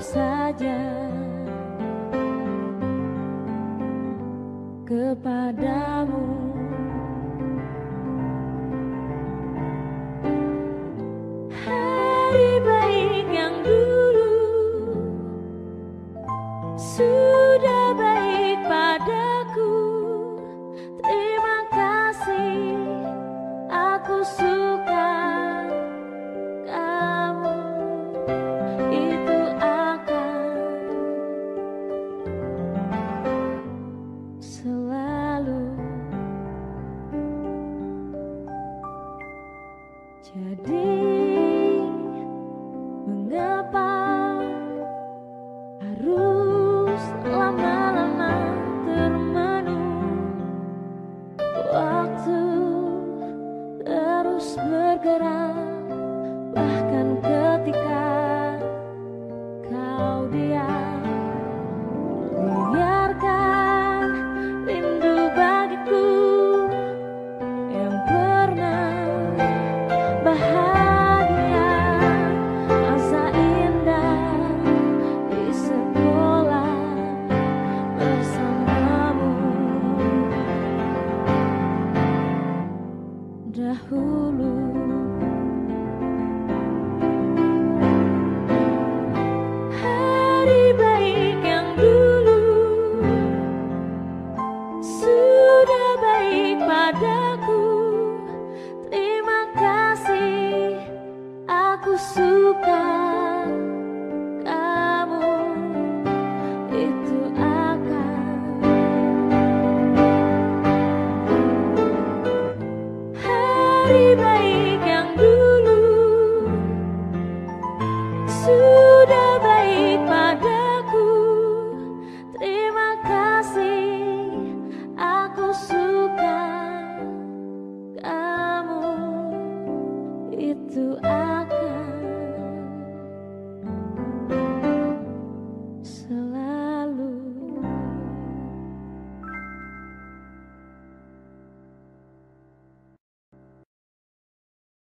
saja Kepadamu Hari baik yang dulu sudah baik padaku. Terima kasih, aku suka Jadi mengapa harus lama-lama termenung? Waktu terus bergerak padaku Terima kasih aku suka kamu. Itu akan hari